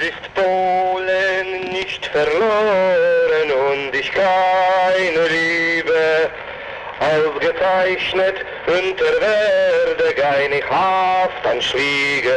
ist Polen nicht verloren und ich keine Liebe ausgezeichnet unter Werdegein ich Haft anschwiege.